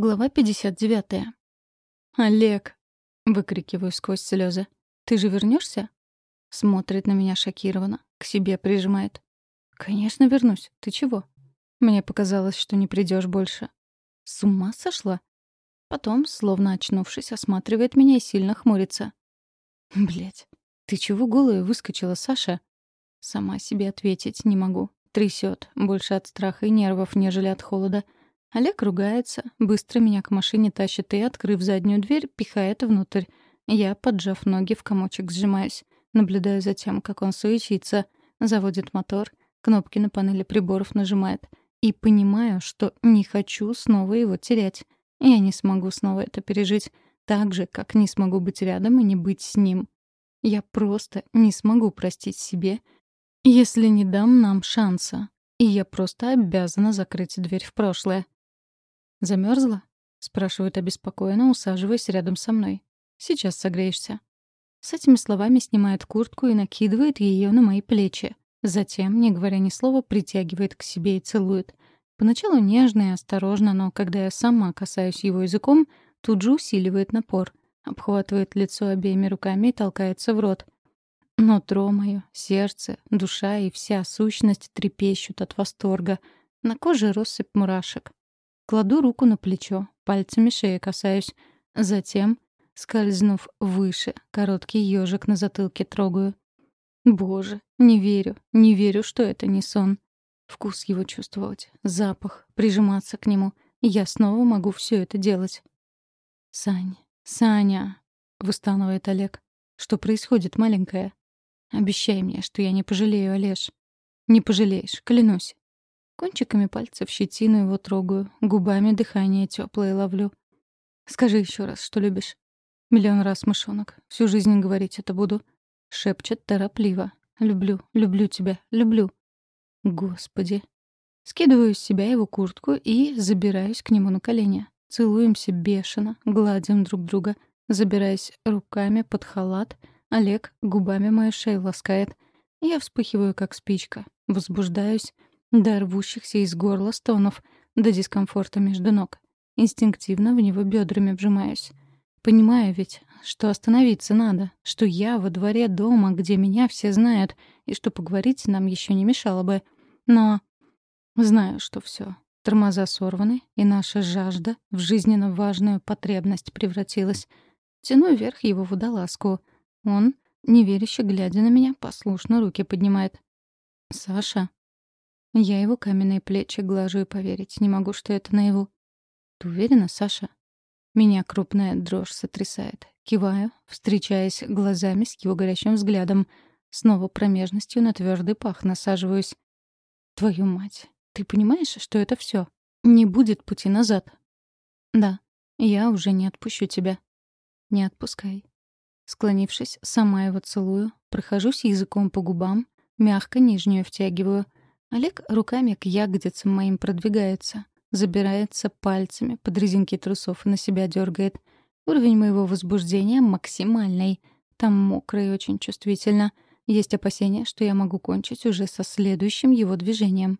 Глава 59. «Олег!» — выкрикиваю сквозь слезы. «Ты же вернешься? Смотрит на меня шокированно, к себе прижимает. «Конечно вернусь. Ты чего?» Мне показалось, что не придешь больше. С ума сошла? Потом, словно очнувшись, осматривает меня и сильно хмурится. Блять, ты чего голая выскочила, Саша? Сама себе ответить не могу. Трясет, больше от страха и нервов, нежели от холода. Олег ругается, быстро меня к машине тащит и, открыв заднюю дверь, пихает внутрь. Я, поджав ноги, в комочек сжимаюсь. Наблюдаю за тем, как он суетится, заводит мотор, кнопки на панели приборов нажимает. И понимаю, что не хочу снова его терять. Я не смогу снова это пережить, так же, как не смогу быть рядом и не быть с ним. Я просто не смогу простить себе, если не дам нам шанса. И я просто обязана закрыть дверь в прошлое. Замерзла? спрашивает обеспокоенно, усаживаясь рядом со мной. «Сейчас согреешься». С этими словами снимает куртку и накидывает ее на мои плечи. Затем, не говоря ни слова, притягивает к себе и целует. Поначалу нежно и осторожно, но когда я сама касаюсь его языком, тут же усиливает напор. Обхватывает лицо обеими руками и толкается в рот. Нутро мое, сердце, душа и вся сущность трепещут от восторга. На коже россыпь мурашек. Кладу руку на плечо, пальцами шеи касаюсь. Затем, скользнув выше, короткий ежик на затылке трогаю. Боже, не верю, не верю, что это не сон. Вкус его чувствовать, запах, прижиматься к нему. Я снова могу все это делать. «Сань, Саня!» — выстанывает Олег. «Что происходит, маленькая?» «Обещай мне, что я не пожалею, Олеж». «Не пожалеешь, клянусь». Кончиками пальцев щетину его трогаю, губами дыхание теплое ловлю. «Скажи еще раз, что любишь?» «Миллион раз, мышонок. Всю жизнь говорить это буду». Шепчет торопливо. «Люблю, люблю тебя, люблю». Господи. Скидываю с себя его куртку и забираюсь к нему на колени. Целуемся бешено, гладим друг друга. Забираясь руками под халат, Олег губами мою шею ласкает. Я вспыхиваю, как спичка. Возбуждаюсь, до рвущихся из горла стонов, до дискомфорта между ног. Инстинктивно в него бедрами вжимаюсь. Понимаю ведь, что остановиться надо, что я во дворе дома, где меня все знают, и что поговорить нам еще не мешало бы. Но знаю, что все. Тормоза сорваны, и наша жажда в жизненно важную потребность превратилась. Тяну вверх его водолазку. Он, неверяще глядя на меня, послушно руки поднимает. «Саша?» Я его каменные плечи глажу и поверить не могу, что это наяву. Ты уверена, Саша? Меня крупная дрожь сотрясает. Киваю, встречаясь глазами с его горящим взглядом. Снова промежностью на твердый пах насаживаюсь. Твою мать, ты понимаешь, что это все? Не будет пути назад. Да, я уже не отпущу тебя. Не отпускай. Склонившись, сама его целую, прохожусь языком по губам, мягко нижнюю втягиваю — Олег руками к ягодицам моим продвигается, забирается пальцами под резинки трусов и на себя дергает. Уровень моего возбуждения максимальный. Там мокро и очень чувствительно. Есть опасения, что я могу кончить уже со следующим его движением.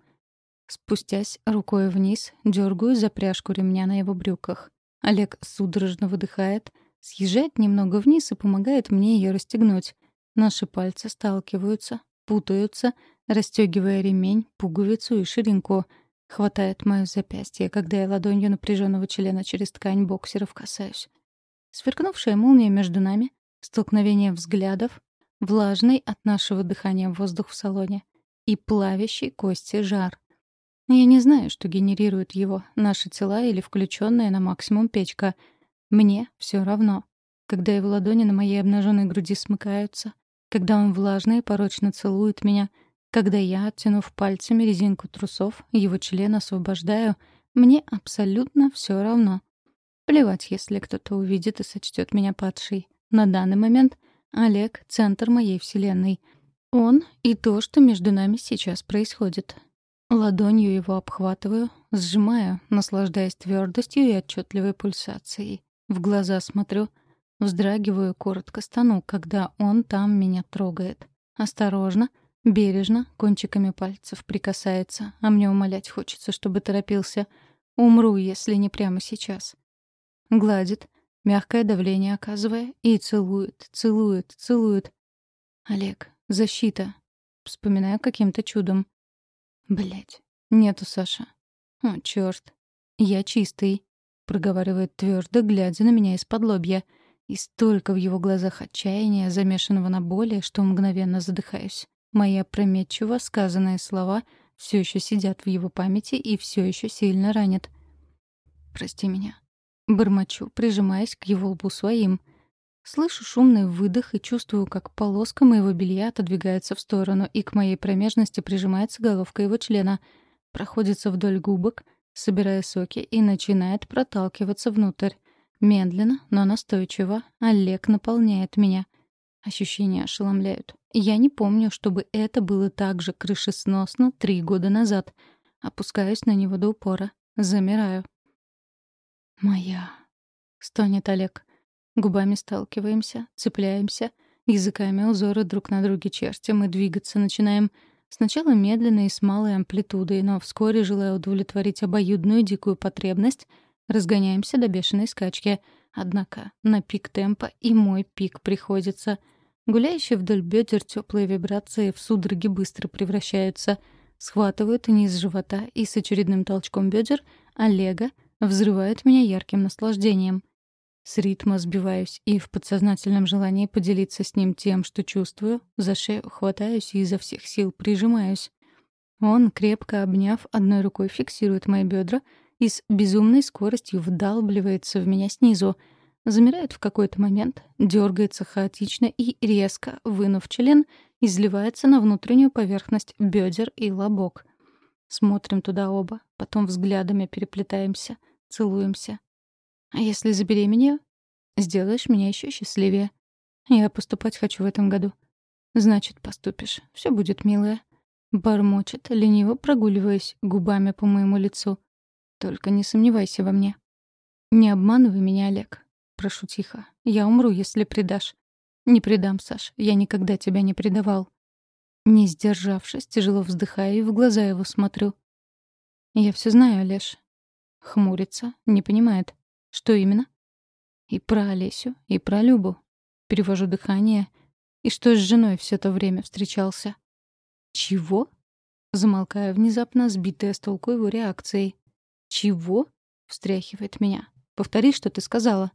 Спустясь рукой вниз, дергаю за пряжку ремня на его брюках. Олег судорожно выдыхает, съезжает немного вниз и помогает мне ее расстегнуть. Наши пальцы сталкиваются, путаются, расстегивая ремень, пуговицу и ширинку. Хватает моё запястье, когда я ладонью напряженного члена через ткань боксеров касаюсь. Сверкнувшая молния между нами, столкновение взглядов, влажный от нашего дыхания воздух в салоне и плавящий кости жар. Я не знаю, что генерирует его, наши тела или включенная на максимум печка. Мне все равно. Когда его ладони на моей обнаженной груди смыкаются, когда он влажно и порочно целует меня — когда я, оттянув пальцами резинку трусов, его член освобождаю, мне абсолютно все равно. Плевать, если кто-то увидит и сочтет меня падшей. На данный момент Олег — центр моей вселенной. Он и то, что между нами сейчас происходит. Ладонью его обхватываю, сжимаю, наслаждаясь твердостью и отчетливой пульсацией. В глаза смотрю, вздрагиваю, коротко стану, когда он там меня трогает. Осторожно — Бережно, кончиками пальцев прикасается, а мне умолять хочется, чтобы торопился. Умру, если не прямо сейчас. Гладит, мягкое давление оказывая, и целует, целует, целует. Олег, защита. Вспоминаю каким-то чудом. Блять, нету Саша. О, чёрт. Я чистый, проговаривает твердо, глядя на меня из-под лобья. И столько в его глазах отчаяния, замешанного на боли, что мгновенно задыхаюсь. Мои опрометчиво сказанные слова все еще сидят в его памяти и все еще сильно ранят. «Прости меня». Бормочу, прижимаясь к его лбу своим. Слышу шумный выдох и чувствую, как полоска моего белья отодвигается в сторону, и к моей промежности прижимается головка его члена. Проходится вдоль губок, собирая соки, и начинает проталкиваться внутрь. Медленно, но настойчиво Олег наполняет меня. Ощущения ошеломляют. Я не помню, чтобы это было так же крышесносно три года назад. Опускаюсь на него до упора. Замираю. «Моя», — стонет Олег. Губами сталкиваемся, цепляемся, языками узоры друг на друге чертим и двигаться начинаем. Сначала медленно и с малой амплитудой, но вскоре, желая удовлетворить обоюдную дикую потребность, разгоняемся до бешеной скачки. Однако на пик темпа и мой пик приходится — Гуляющие вдоль бедер теплые вибрации в судороги быстро превращаются, схватывают низ живота и с очередным толчком бедер Олега взрывают меня ярким наслаждением. С ритма сбиваюсь и в подсознательном желании поделиться с ним тем, что чувствую, за шею хватаюсь и изо всех сил прижимаюсь. Он, крепко обняв, одной рукой фиксирует мои бедра и с безумной скоростью вдалбливается в меня снизу — замирает в какой-то момент, дергается хаотично и резко, вынув член, изливается на внутреннюю поверхность бедер и лобок. Смотрим туда оба, потом взглядами переплетаемся, целуемся. А если забеременею? Сделаешь меня еще счастливее. Я поступать хочу в этом году. Значит, поступишь. Все будет, милая. Бормочет, лениво прогуливаясь губами по моему лицу. Только не сомневайся во мне. Не обманывай меня, Олег. Прошу тихо. Я умру, если предашь. Не предам, Саш. Я никогда тебя не предавал. Не сдержавшись, тяжело вздыхаю и в глаза его смотрю. Я все знаю, Олеж. Хмурится, не понимает. Что именно? И про Олесю, и про Любу. Перевожу дыхание. И что с женой все то время встречался. Чего? Замолкаю внезапно, сбитая с толку его реакцией. «Чего?» — встряхивает меня. «Повтори, что ты сказала».